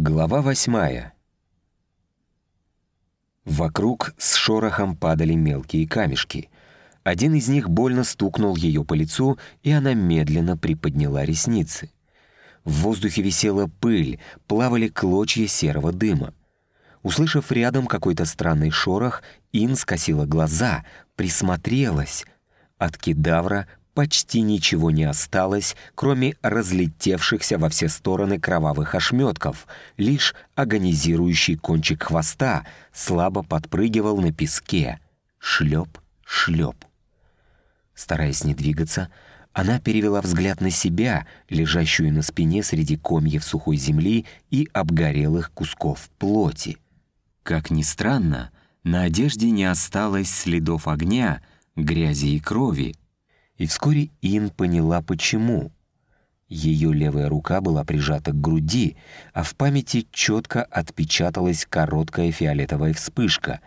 Глава восьмая. Вокруг с шорохом падали мелкие камешки. Один из них больно стукнул ее по лицу, и она медленно приподняла ресницы. В воздухе висела пыль, плавали клочья серого дыма. Услышав рядом какой-то странный шорох, Ин скосила глаза, присмотрелась. От кедавра почти ничего не осталось, кроме разлетевшихся во все стороны кровавых ошметков. Лишь агонизирующий кончик хвоста слабо подпрыгивал на песке. Шлеп, шлеп. Стараясь не двигаться, она перевела взгляд на себя, лежащую на спине среди комьев сухой земли и обгорелых кусков плоти. Как ни странно, на одежде не осталось следов огня, грязи и крови, и вскоре Ин поняла, почему. Ее левая рука была прижата к груди, а в памяти четко отпечаталась короткая фиолетовая вспышка.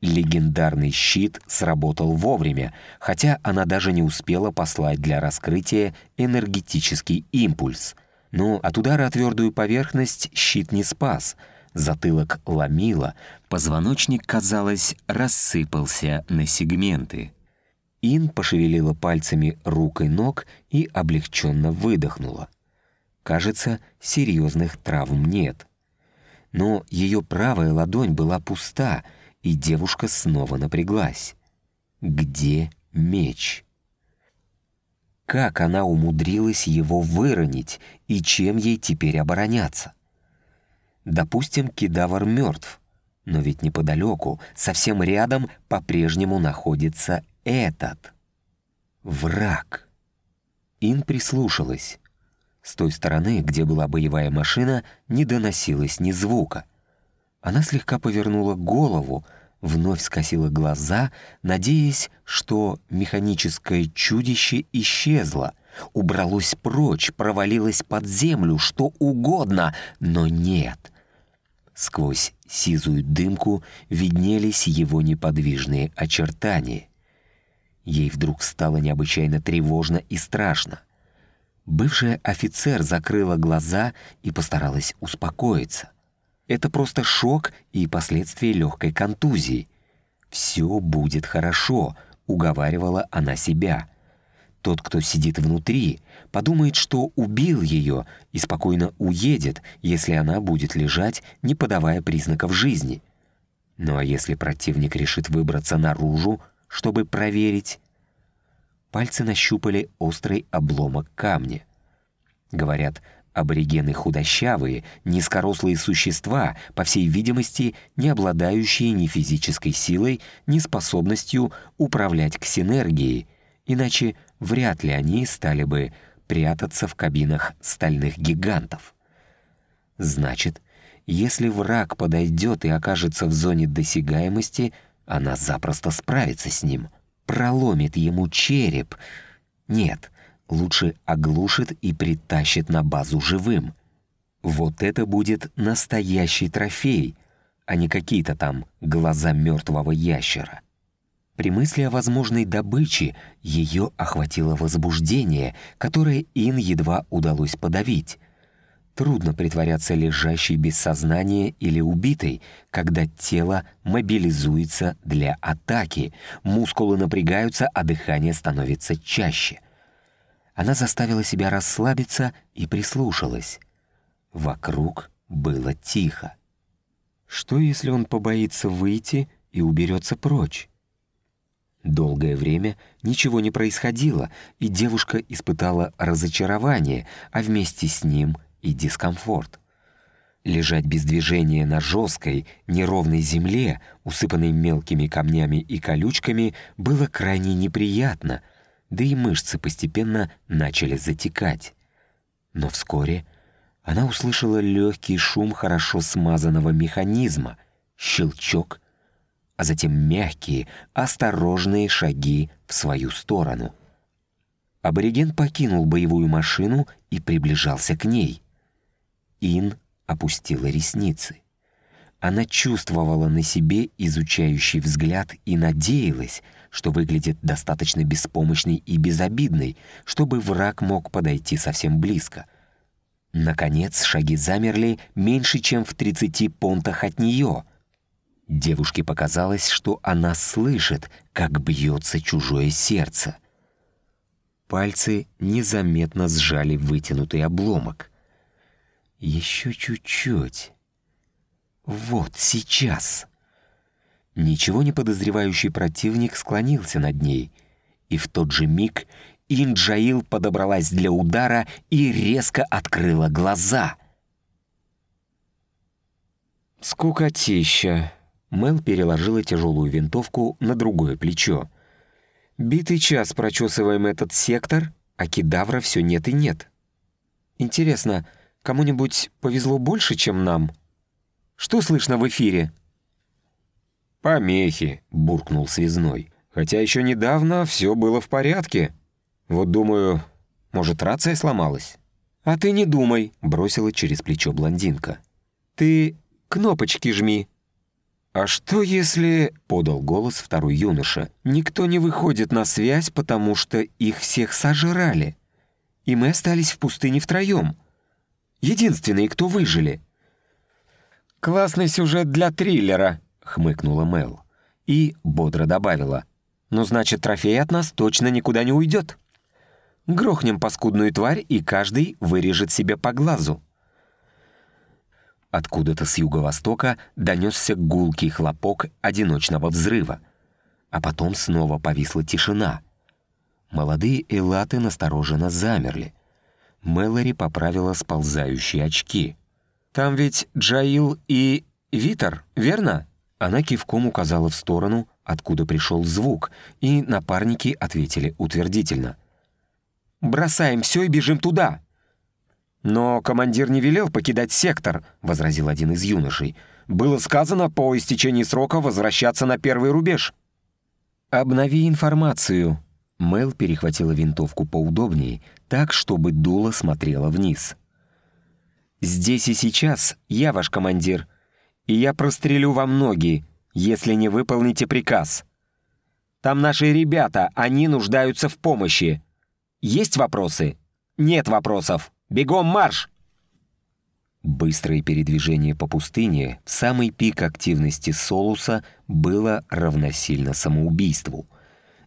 Легендарный щит сработал вовремя, хотя она даже не успела послать для раскрытия энергетический импульс. Но от удара о твердую поверхность щит не спас. Затылок ломило, позвоночник, казалось, рассыпался на сегменты. Ин пошевелила пальцами рук и ног и облегченно выдохнула. Кажется, серьезных травм нет. Но ее правая ладонь была пуста, и девушка снова напряглась. Где меч? Как она умудрилась его выронить, и чем ей теперь обороняться? Допустим, кедавр мертв, но ведь неподалеку, совсем рядом, по-прежнему находится этот враг. Ин прислушалась. С той стороны, где была боевая машина, не доносилось ни звука. Она слегка повернула голову, вновь скосила глаза, надеясь, что механическое чудище исчезло, убралось прочь, провалилось под землю, что угодно, но нет. Сквозь сизую дымку виднелись его неподвижные очертания. Ей вдруг стало необычайно тревожно и страшно. Бывшая офицер закрыла глаза и постаралась успокоиться. Это просто шок и последствия легкой контузии. «Все будет хорошо», — уговаривала она себя. Тот, кто сидит внутри, подумает, что убил ее и спокойно уедет, если она будет лежать, не подавая признаков жизни. Ну а если противник решит выбраться наружу, чтобы проверить. Пальцы нащупали острый обломок камня. Говорят, аборигены худощавые, низкорослые существа, по всей видимости, не обладающие ни физической силой, ни способностью управлять ксинергией, иначе вряд ли они стали бы прятаться в кабинах стальных гигантов. Значит, если враг подойдет и окажется в зоне досягаемости — она запросто справится с ним, проломит ему череп. Нет, лучше оглушит и притащит на базу живым. Вот это будет настоящий трофей, а не какие-то там глаза мертвого ящера. При мысли о возможной добыче ее охватило возбуждение, которое Ин едва удалось подавить. Трудно притворяться лежащей без сознания или убитой, когда тело мобилизуется для атаки, мускулы напрягаются, а дыхание становится чаще. Она заставила себя расслабиться и прислушалась. Вокруг было тихо. Что, если он побоится выйти и уберется прочь? Долгое время ничего не происходило, и девушка испытала разочарование, а вместе с ним и дискомфорт. Лежать без движения на жесткой, неровной земле, усыпанной мелкими камнями и колючками, было крайне неприятно, да и мышцы постепенно начали затекать. Но вскоре она услышала легкий шум хорошо смазанного механизма, щелчок, а затем мягкие, осторожные шаги в свою сторону. Абориген покинул боевую машину и приближался к ней. Ин опустила ресницы. Она чувствовала на себе изучающий взгляд и надеялась, что выглядит достаточно беспомощной и безобидной, чтобы враг мог подойти совсем близко. Наконец шаги замерли меньше, чем в 30 понтах от нее. Девушке показалось, что она слышит, как бьется чужое сердце. Пальцы незаметно сжали вытянутый обломок. Еще чуть-чуть. Вот сейчас. Ничего не подозревающий противник склонился над ней, и в тот же миг Инджаил подобралась для удара и резко открыла глаза. «Скукотища!» Мел переложила тяжелую винтовку на другое плечо. «Битый час прочесываем этот сектор, а кедавра все нет и нет. Интересно, кому-нибудь повезло больше, чем нам? Что слышно в эфире?» «Помехи», — буркнул связной. «Хотя еще недавно все было в порядке. Вот думаю, может, рация сломалась?» «А ты не думай», — бросила через плечо блондинка. «Ты кнопочки жми». «А что если...» — подал голос второй юноша. «Никто не выходит на связь, потому что их всех сожрали. И мы остались в пустыне втроем. Единственные, кто выжили». «Классный сюжет для триллера», — хмыкнула Мел. И бодро добавила. «Ну, значит, трофей от нас точно никуда не уйдет». Грохнем паскудную тварь, и каждый вырежет себе по глазу. Откуда-то с юго-востока донесся гулкий хлопок одиночного взрыва. А потом снова повисла тишина. Молодые элаты настороженно замерли. Мэлори поправила сползающие очки. «Там ведь Джаил и Витер, верно?» Она кивком указала в сторону, откуда пришел звук, и напарники ответили утвердительно — Бросаем все и бежим туда!» «Но командир не велел покидать сектор», — возразил один из юношей. «Было сказано по истечении срока возвращаться на первый рубеж». «Обнови информацию». Мэл перехватила винтовку поудобнее, так, чтобы дуло смотрело вниз. «Здесь и сейчас я ваш командир, и я прострелю вам ноги, если не выполните приказ. Там наши ребята, они нуждаются в помощи. Есть вопросы? Нет вопросов. Бегом марш!» Быстрое передвижение по пустыне в самый пик активности Солуса было равносильно самоубийству.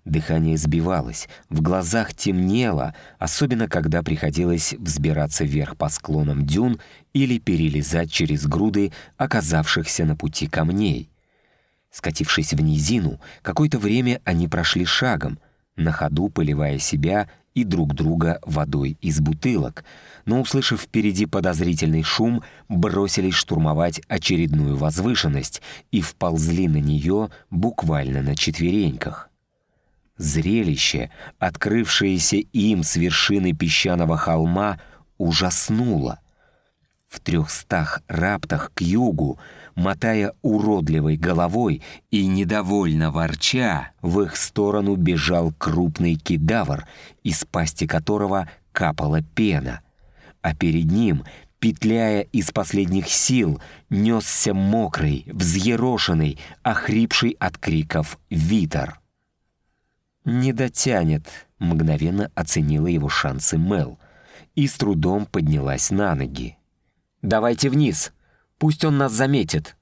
Дыхание сбивалось, в глазах темнело, особенно когда приходилось взбираться вверх по склонам дюн или перелезать через груды оказавшихся на пути камней. Скатившись в низину, какое-то время они прошли шагом, на ходу поливая себя и друг друга водой из бутылок, но, услышав впереди подозрительный шум, бросились штурмовать очередную возвышенность и вползли на нее буквально на четвереньках. Зрелище, открывшееся им с вершины песчаного холма, ужаснуло. В трехстах раптах к югу мотая уродливой головой и недовольно ворча, в их сторону бежал крупный кедавр, из пасти которого капала пена. А перед ним, петляя из последних сил, несся мокрый, взъерошенный, охрипший от криков Витер. «Не дотянет», — мгновенно оценила его шансы Мел и с трудом поднялась на ноги. «Давайте вниз!» Пусть он нас заметит».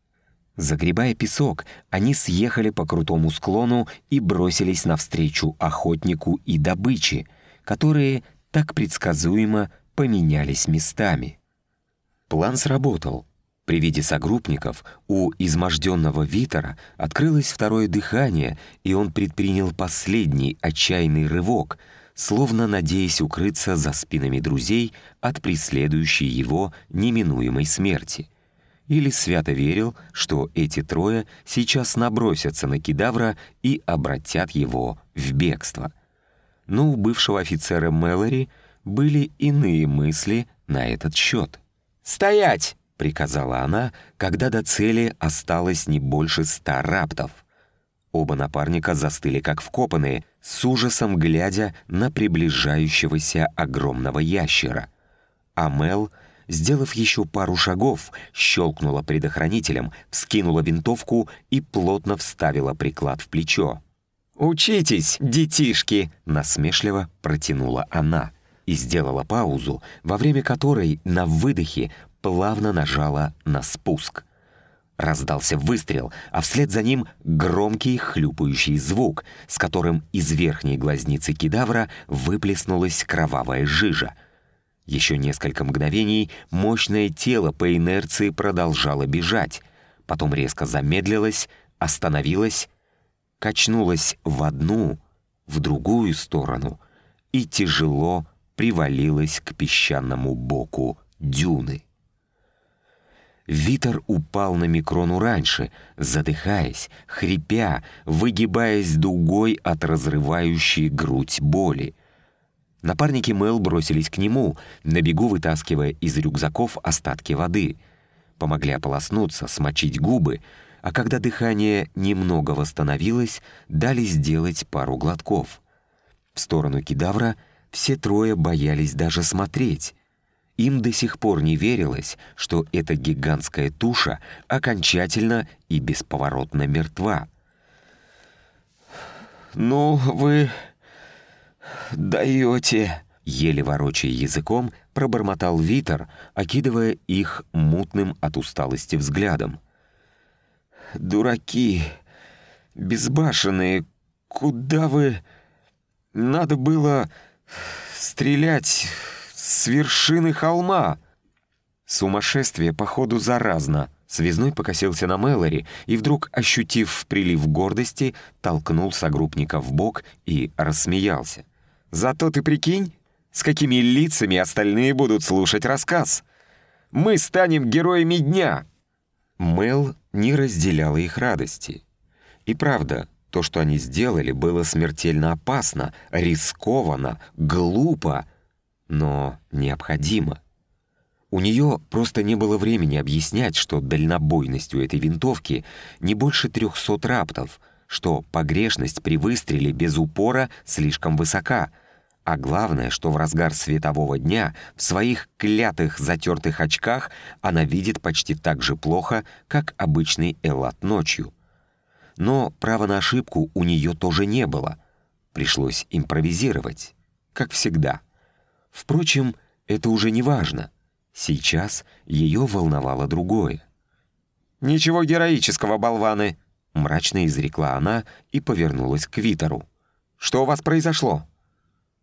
Загребая песок, они съехали по крутому склону и бросились навстречу охотнику и добыче, которые так предсказуемо поменялись местами. План сработал. При виде согруппников у изможденного Витера открылось второе дыхание, и он предпринял последний отчаянный рывок, словно надеясь укрыться за спинами друзей от преследующей его неминуемой смерти — или свято верил, что эти трое сейчас набросятся на кедавра и обратят его в бегство. Но у бывшего офицера Мэлори были иные мысли на этот счет. «Стоять!» — приказала она, когда до цели осталось не больше ста раптов. Оба напарника застыли как вкопанные, с ужасом глядя на приближающегося огромного ящера. А Мел — сделав еще пару шагов, щелкнула предохранителем, вскинула винтовку и плотно вставила приклад в плечо. «Учитесь, детишки!» — насмешливо протянула она. и сделала паузу, во время которой на выдохе плавно нажала на спуск. Раздался выстрел, а вслед за ним громкий хлюпающий звук, с которым из верхней глазницы кедавра выплеснулась кровавая жижа. Еще несколько мгновений мощное тело по инерции продолжало бежать, потом резко замедлилось, остановилось, качнулось в одну, в другую сторону и тяжело привалилась к песчаному боку дюны. Витер упал на микрону раньше, задыхаясь, хрипя, выгибаясь дугой от разрывающей грудь боли. Напарники Мэл бросились к нему, на бегу вытаскивая из рюкзаков остатки воды. Помогли ополоснуться, смочить губы, а когда дыхание немного восстановилось, дали сделать пару глотков. В сторону кедавра все трое боялись даже смотреть. Им до сих пор не верилось, что эта гигантская туша окончательно и бесповоротно мертва. «Ну, вы даете...» Еле ворочая языком, пробормотал Витер, окидывая их мутным от усталости взглядом. «Дураки! Безбашенные! Куда вы...» «Надо было стрелять с вершины холма!» Сумасшествие, походу, заразно. Связной покосился на Мэлори и вдруг, ощутив прилив гордости, толкнул согруппника в бок и рассмеялся. «Зато ты прикинь, с какими лицами остальные будут слушать рассказ. Мы станем героями дня!» Мэл не разделяла их радости. И правда, то, что они сделали, было смертельно опасно, рискованно, глупо, но необходимо. У нее просто не было времени объяснять, что дальнобойность у этой винтовки не больше 300 раптов, что погрешность при выстреле без упора слишком высока, а главное, что в разгар светового дня в своих клятых затертых очках она видит почти так же плохо, как обычный Элат ночью. Но права на ошибку у нее тоже не было. Пришлось импровизировать, как всегда. Впрочем, это уже не важно. Сейчас ее волновало другое. «Ничего героического, болваны!» — мрачно изрекла она и повернулась к Витеру. «Что у вас произошло?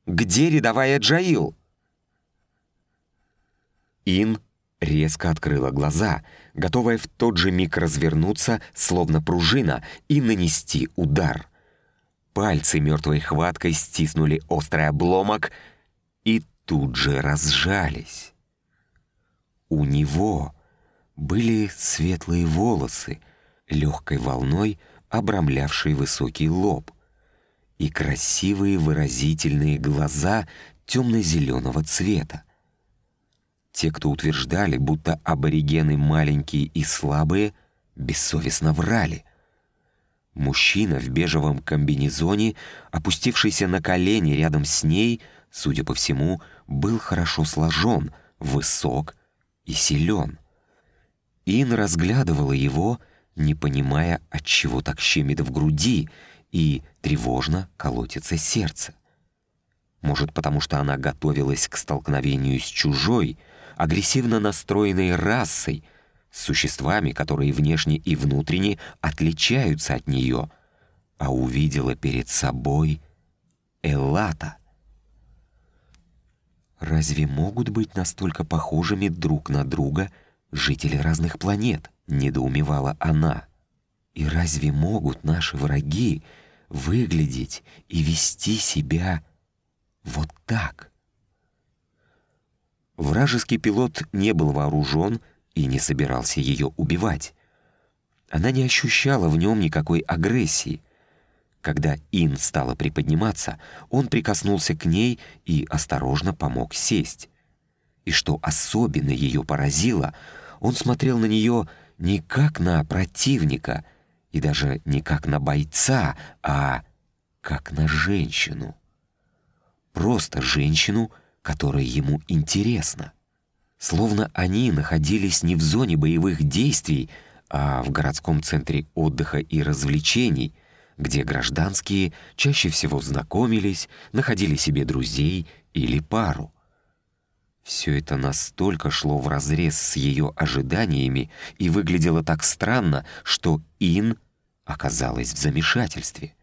Где рядовая Джаил?» Ин резко открыла глаза, готовая в тот же миг развернуться, словно пружина, и нанести удар. Пальцы мертвой хваткой стиснули острый обломок и тут же разжались. У него были светлые волосы, легкой волной обрамлявшие высокий лоб, и красивые выразительные глаза темно-зеленого цвета. Те, кто утверждали, будто аборигены маленькие и слабые, бессовестно врали. Мужчина в бежевом комбинезоне, опустившийся на колени рядом с ней, судя по всему, был хорошо сложен, высок и силен. Ин разглядывала его, не понимая, от чего так щемит в груди и тревожно колотится сердце. Может, потому что она готовилась к столкновению с чужой, агрессивно настроенной расой, с существами, которые внешне и внутренне отличаются от нее, а увидела перед собой Эллата. Разве могут быть настолько похожими друг на друга жители разных планет? Недоумевала она. И разве могут наши враги выглядеть и вести себя вот так? Вражеский пилот не был вооружен и не собирался ее убивать. Она не ощущала в нем никакой агрессии. Когда Ин стала приподниматься, он прикоснулся к ней и осторожно помог сесть. И что особенно ее поразило, он смотрел на нее не как на противника и даже не как на бойца, а как на женщину. Просто женщину, которая ему интересна. Словно они находились не в зоне боевых действий, а в городском центре отдыха и развлечений, где гражданские чаще всего знакомились, находили себе друзей или пару. Все это настолько шло вразрез с ее ожиданиями и выглядело так странно, что Ин оказалась в замешательстве.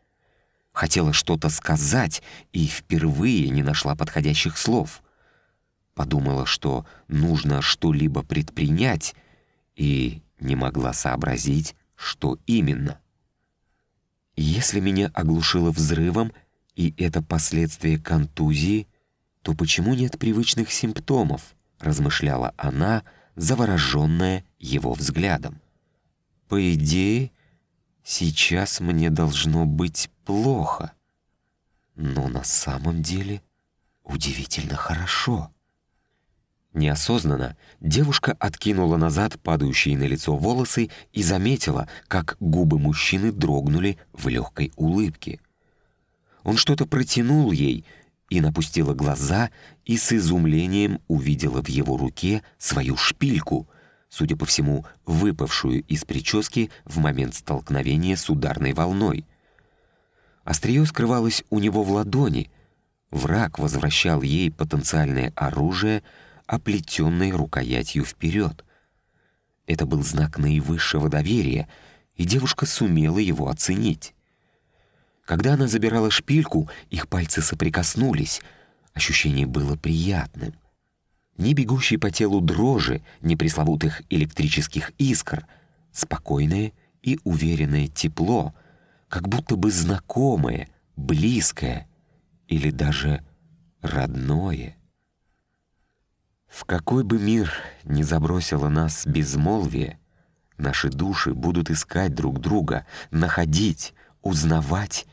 Хотела что-то сказать и впервые не нашла подходящих слов. Подумала, что нужно что-либо предпринять, и не могла сообразить, что именно. Если меня оглушило взрывом, и это последствия контузии, то почему нет привычных симптомов, размышляла она, завороженная его взглядом. По идее, сейчас мне должно быть плохо, но на самом деле удивительно хорошо. Неосознанно девушка откинула назад падающие на лицо волосы и заметила, как губы мужчины дрогнули в легкой улыбке. Он что-то протянул ей, и напустила глаза и с изумлением увидела в его руке свою шпильку, судя по всему, выпавшую из прически в момент столкновения с ударной волной. Острие скрывалось у него в ладони. Враг возвращал ей потенциальное оружие — оплетенной рукоятью вперед. Это был знак наивысшего доверия, и девушка сумела его оценить. Когда она забирала шпильку, их пальцы соприкоснулись. Ощущение было приятным. Ни бегущей по телу дрожи, ни пресловутых электрических искр. Спокойное и уверенное тепло, как будто бы знакомое, близкое или даже родное. В какой бы мир ни забросило нас безмолвие, наши души будут искать друг друга, находить, узнавать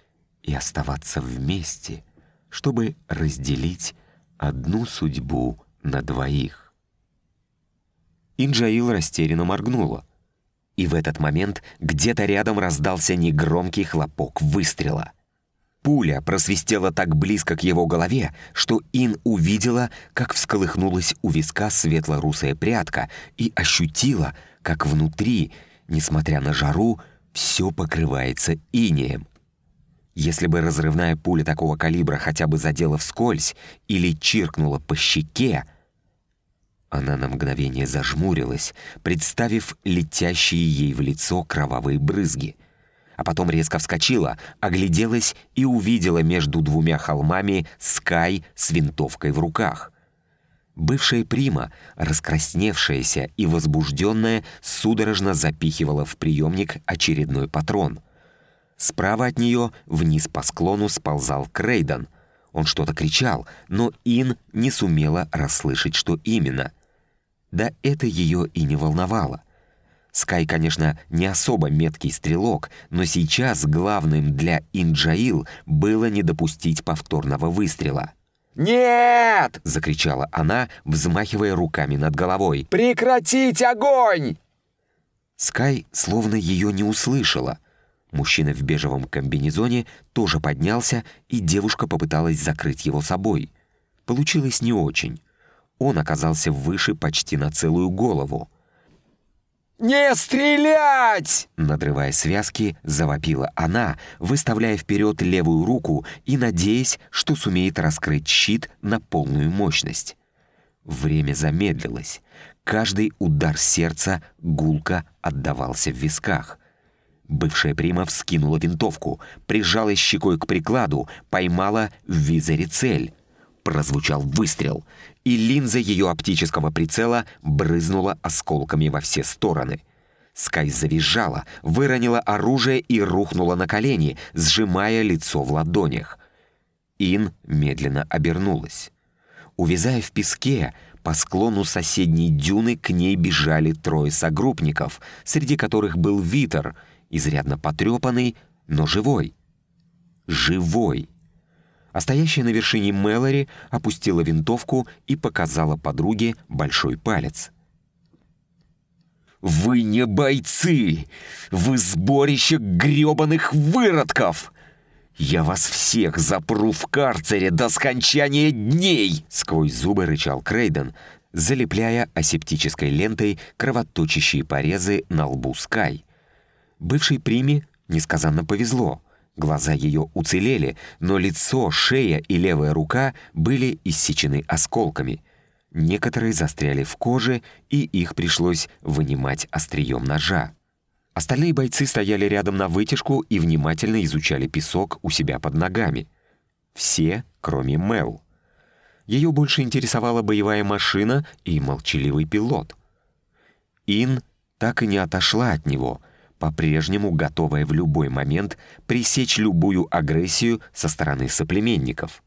и оставаться вместе, чтобы разделить одну судьбу на двоих. Инджаил растерянно моргнула. И в этот момент где-то рядом раздался негромкий хлопок выстрела. Пуля просвистела так близко к его голове, что Ин увидела, как всколыхнулась у виска светло-русая прядка и ощутила, как внутри, несмотря на жару, все покрывается инеем. Если бы разрывная пуля такого калибра хотя бы задела вскользь или чиркнула по щеке, она на мгновение зажмурилась, представив летящие ей в лицо кровавые брызги — а потом резко вскочила, огляделась и увидела между двумя холмами Скай с винтовкой в руках. Бывшая прима, раскрасневшаяся и возбужденная, судорожно запихивала в приемник очередной патрон. Справа от нее вниз по склону сползал Крейден. Он что-то кричал, но Ин не сумела расслышать, что именно. Да это ее и не волновало. Скай, конечно, не особо меткий стрелок, но сейчас главным для Инджаил было не допустить повторного выстрела. «Нет!» — закричала она, взмахивая руками над головой. «Прекратить огонь!» Скай словно ее не услышала. Мужчина в бежевом комбинезоне тоже поднялся, и девушка попыталась закрыть его собой. Получилось не очень. Он оказался выше почти на целую голову. «Не стрелять!» Надрывая связки, завопила она, выставляя вперед левую руку и надеясь, что сумеет раскрыть щит на полную мощность. Время замедлилось. Каждый удар сердца гулко отдавался в висках. Бывшая прима вскинула винтовку, прижалась щекой к прикладу, поймала в визоре цель. Прозвучал выстрел и линза ее оптического прицела брызнула осколками во все стороны. Скай завизжала, выронила оружие и рухнула на колени, сжимая лицо в ладонях. Ин медленно обернулась. Увязая в песке, по склону соседней дюны к ней бежали трое согруппников, среди которых был Витер, изрядно потрепанный, но живой. Живой! А стоящая на вершине Мэлори опустила винтовку и показала подруге большой палец. «Вы не бойцы! Вы сборище грёбаных выродков! Я вас всех запру в карцере до скончания дней!» Сквозь зубы рычал Крейден, залепляя асептической лентой кровоточащие порезы на лбу Скай. Бывшей Приме несказанно повезло — Глаза ее уцелели, но лицо, шея и левая рука были иссечены осколками. Некоторые застряли в коже, и их пришлось вынимать острием ножа. Остальные бойцы стояли рядом на вытяжку и внимательно изучали песок у себя под ногами. Все, кроме Мел. Ее больше интересовала боевая машина и молчаливый пилот. Ин так и не отошла от него — по-прежнему готовая в любой момент пресечь любую агрессию со стороны соплеменников,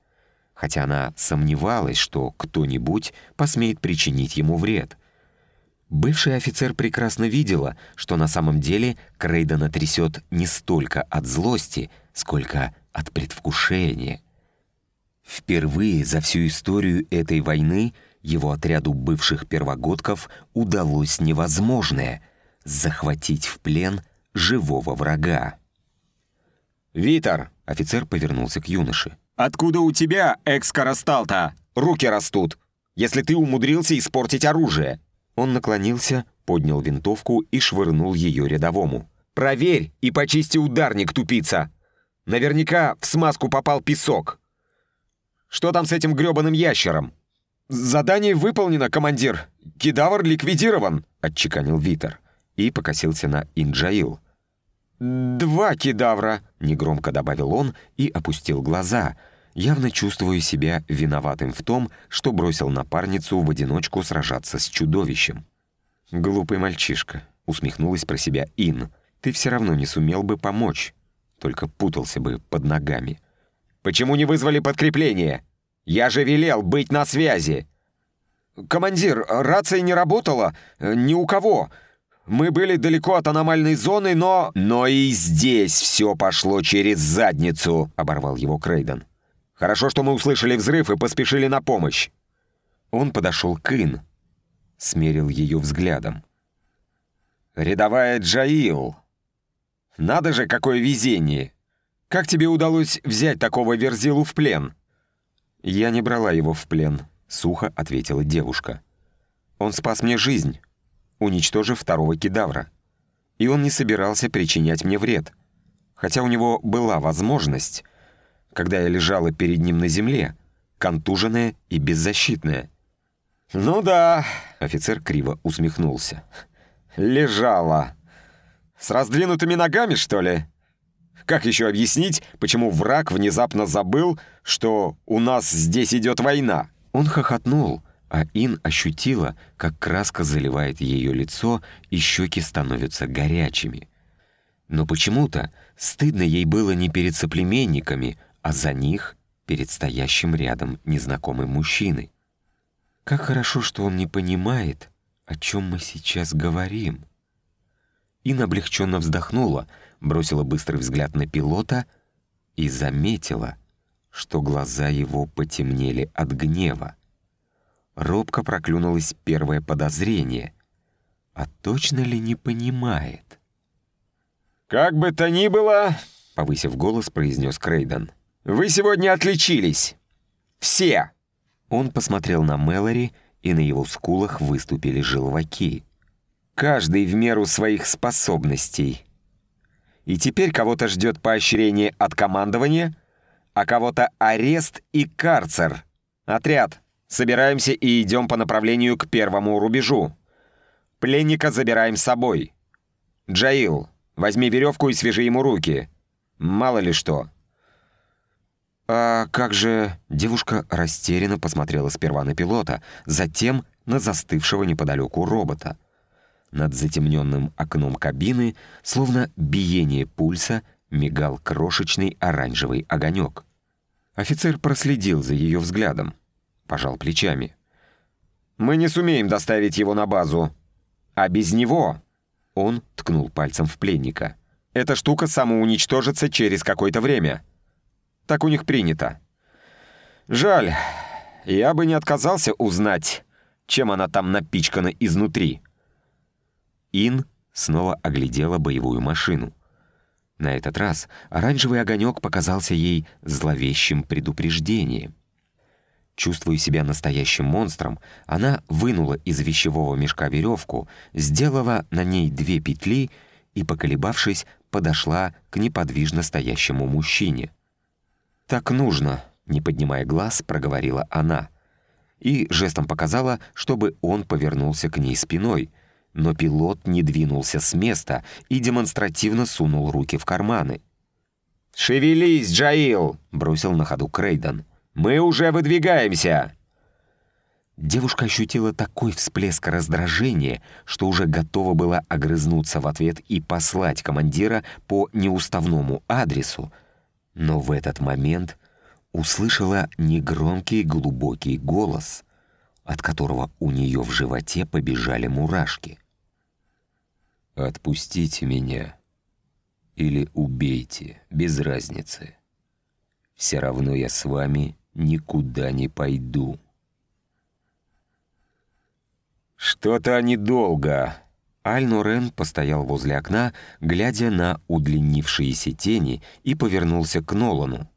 хотя она сомневалась, что кто-нибудь посмеет причинить ему вред. Бывший офицер прекрасно видела, что на самом деле Крейдена трясет не столько от злости, сколько от предвкушения. Впервые за всю историю этой войны его отряду бывших первогодков удалось невозможное — захватить в плен живого врага. «Витер!» — офицер повернулся к юноше. «Откуда у тебя, экс-карасталта, руки растут, если ты умудрился испортить оружие?» Он наклонился, поднял винтовку и швырнул ее рядовому. «Проверь и почисти ударник, тупица! Наверняка в смазку попал песок. Что там с этим грёбаным ящером?» «Задание выполнено, командир. Кедавр ликвидирован», — отчеканил Витер и покосился на Инджаил. «Два кедавра!» — негромко добавил он и опустил глаза, явно чувствуя себя виноватым в том, что бросил напарницу в одиночку сражаться с чудовищем. «Глупый мальчишка», — усмехнулась про себя Ин. «Ты все равно не сумел бы помочь, только путался бы под ногами». «Почему не вызвали подкрепление? Я же велел быть на связи!» «Командир, рация не работала. Ни у кого. Мы были далеко от аномальной зоны, но... Но и здесь все пошло через задницу, оборвал его Крейден. Хорошо, что мы услышали взрыв и поспешили на помощь. Он подошел к Ин, смерил ее взглядом. «Рядовая Джаил. Надо же, какое везение! Как тебе удалось взять такого верзилу в плен?» «Я не брала его в плен», — сухо ответила девушка. «Он спас мне жизнь» уничтожив второго кедавра. И он не собирался причинять мне вред. Хотя у него была возможность, когда я лежала перед ним на земле, контуженная и беззащитная. «Ну да», — офицер криво усмехнулся. «Лежала. С раздвинутыми ногами, что ли? Как еще объяснить, почему враг внезапно забыл, что у нас здесь идет война?» Он хохотнул, а Ин ощутила, как краска заливает ее лицо и щеки становятся горячими. Но почему-то стыдно ей было не перед соплеменниками, а за них перед стоящим рядом незнакомым мужчиной. Как хорошо, что он не понимает, о чем мы сейчас говорим. Ин облегченно вздохнула, бросила быстрый взгляд на пилота и заметила, что глаза его потемнели от гнева робко проклюнулось первое подозрение. А точно ли не понимает? «Как бы то ни было», — повысив голос, произнес Крейден, «вы сегодня отличились. Все!» Он посмотрел на Мэлори, и на его скулах выступили желваки. «Каждый в меру своих способностей. И теперь кого-то ждет поощрение от командования, а кого-то арест и карцер. Отряд, Собираемся и идем по направлению к первому рубежу. Пленника забираем с собой. Джаил, возьми веревку и свяжи ему руки. Мало ли что». «А как же...» Девушка растерянно посмотрела сперва на пилота, затем на застывшего неподалеку робота. Над затемненным окном кабины, словно биение пульса, мигал крошечный оранжевый огонек. Офицер проследил за ее взглядом пожал плечами. «Мы не сумеем доставить его на базу. А без него...» Он ткнул пальцем в пленника. «Эта штука самоуничтожится через какое-то время. Так у них принято. Жаль, я бы не отказался узнать, чем она там напичкана изнутри». Ин снова оглядела боевую машину. На этот раз оранжевый огонек показался ей зловещим предупреждением. Чувствуя себя настоящим монстром, она вынула из вещевого мешка веревку, сделала на ней две петли и, поколебавшись, подошла к неподвижно стоящему мужчине. «Так нужно», — не поднимая глаз, проговорила она. И жестом показала, чтобы он повернулся к ней спиной. Но пилот не двинулся с места и демонстративно сунул руки в карманы. «Шевелись, Джаил!» — бросил на ходу Крейден. «Мы уже выдвигаемся!» Девушка ощутила такой всплеск раздражения, что уже готова была огрызнуться в ответ и послать командира по неуставному адресу, но в этот момент услышала негромкий глубокий голос, от которого у нее в животе побежали мурашки. «Отпустите меня или убейте, без разницы. Все равно я с вами никуда не пойду». «Что-то они долго!» Аль-Нурен постоял возле окна, глядя на удлинившиеся тени, и повернулся к Нолану.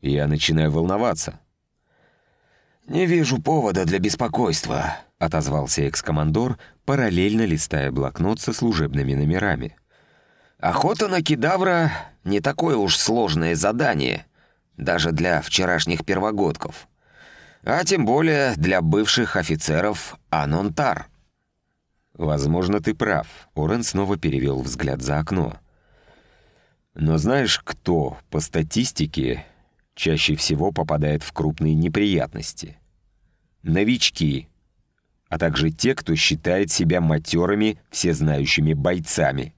«Я начинаю волноваться». «Не вижу повода для беспокойства», — отозвался экс-командор, параллельно листая блокнот со служебными номерами. «Охота на кедавра — не такое уж сложное задание, даже для вчерашних первогодков а тем более для бывших офицеров Анонтар. «Возможно, ты прав», — Орен снова перевел взгляд за окно. «Но знаешь, кто по статистике чаще всего попадает в крупные неприятности? Новички, а также те, кто считает себя матерыми, всезнающими бойцами.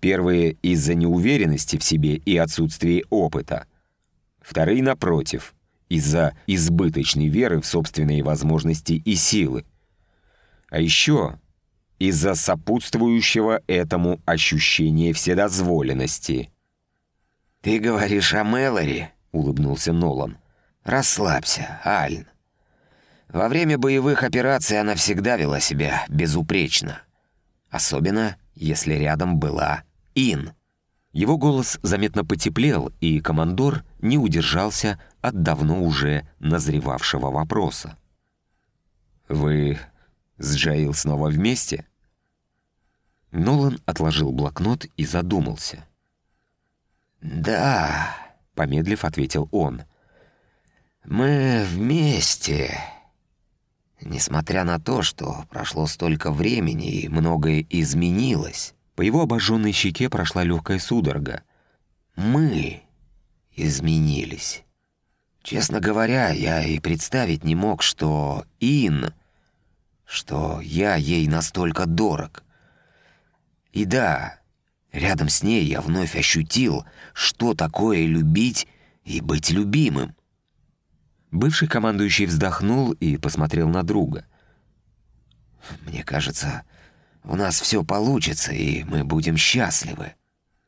Первые из-за неуверенности в себе и отсутствия опыта. Вторые, напротив, из-за избыточной веры в собственные возможности и силы. А еще из-за сопутствующего этому ощущения вседозволенности. «Ты говоришь о Мэлори?» — улыбнулся Нолан. «Расслабься, Альн. Во время боевых операций она всегда вела себя безупречно. Особенно, если рядом была Ин». Его голос заметно потеплел, и командор не удержался от давно уже назревавшего вопроса. «Вы с Джаил снова вместе?» Нолан отложил блокнот и задумался. «Да», — помедлив ответил он. «Мы вместе. Несмотря на то, что прошло столько времени и многое изменилось». По его обожженной щеке прошла легкая судорога. «Мы изменились». Честно говоря, я и представить не мог, что Ин, что я ей настолько дорог. И да, рядом с ней я вновь ощутил, что такое любить и быть любимым. Бывший командующий вздохнул и посмотрел на друга. «Мне кажется, у нас все получится, и мы будем счастливы.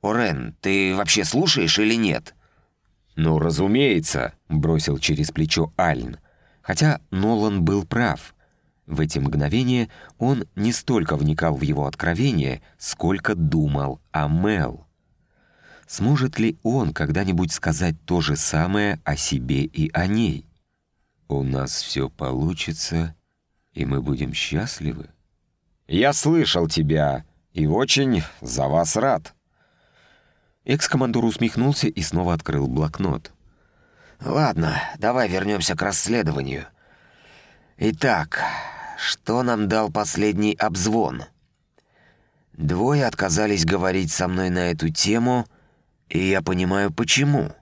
Орен, ты вообще слушаешь или нет?» «Ну, разумеется», — бросил через плечо Альн. Хотя Нолан был прав. В эти мгновения он не столько вникал в его откровение, сколько думал о Мел. Сможет ли он когда-нибудь сказать то же самое о себе и о ней? «У нас все получится, и мы будем счастливы?» «Я слышал тебя и очень за вас рад», Экс-командор усмехнулся и снова открыл блокнот. «Ладно, давай вернемся к расследованию. Итак, что нам дал последний обзвон? Двое отказались говорить со мной на эту тему, и я понимаю, почему.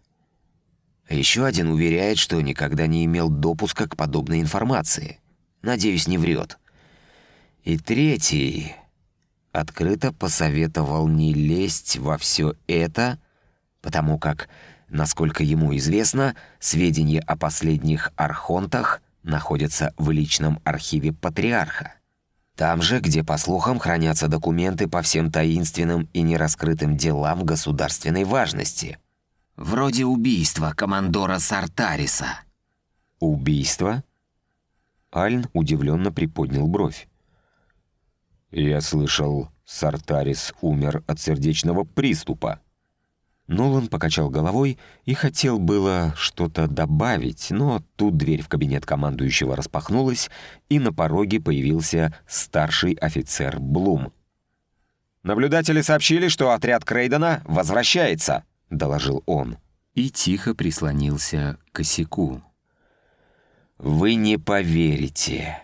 Еще один уверяет, что никогда не имел допуска к подобной информации. Надеюсь, не врет. И третий открыто посоветовал не лезть во все это, потому как, насколько ему известно, сведения о последних архонтах находятся в личном архиве патриарха. Там же, где, по слухам, хранятся документы по всем таинственным и нераскрытым делам государственной важности. Вроде убийства командора Сартариса. «Убийство?» Альн удивленно приподнял бровь. «Я слышал, Сартарис умер от сердечного приступа». Нолан покачал головой и хотел было что-то добавить, но тут дверь в кабинет командующего распахнулась, и на пороге появился старший офицер Блум. Наблюдатели сообщили, что отряд Крейдена возвращается», — доложил он. И тихо прислонился к косяку. «Вы не поверите.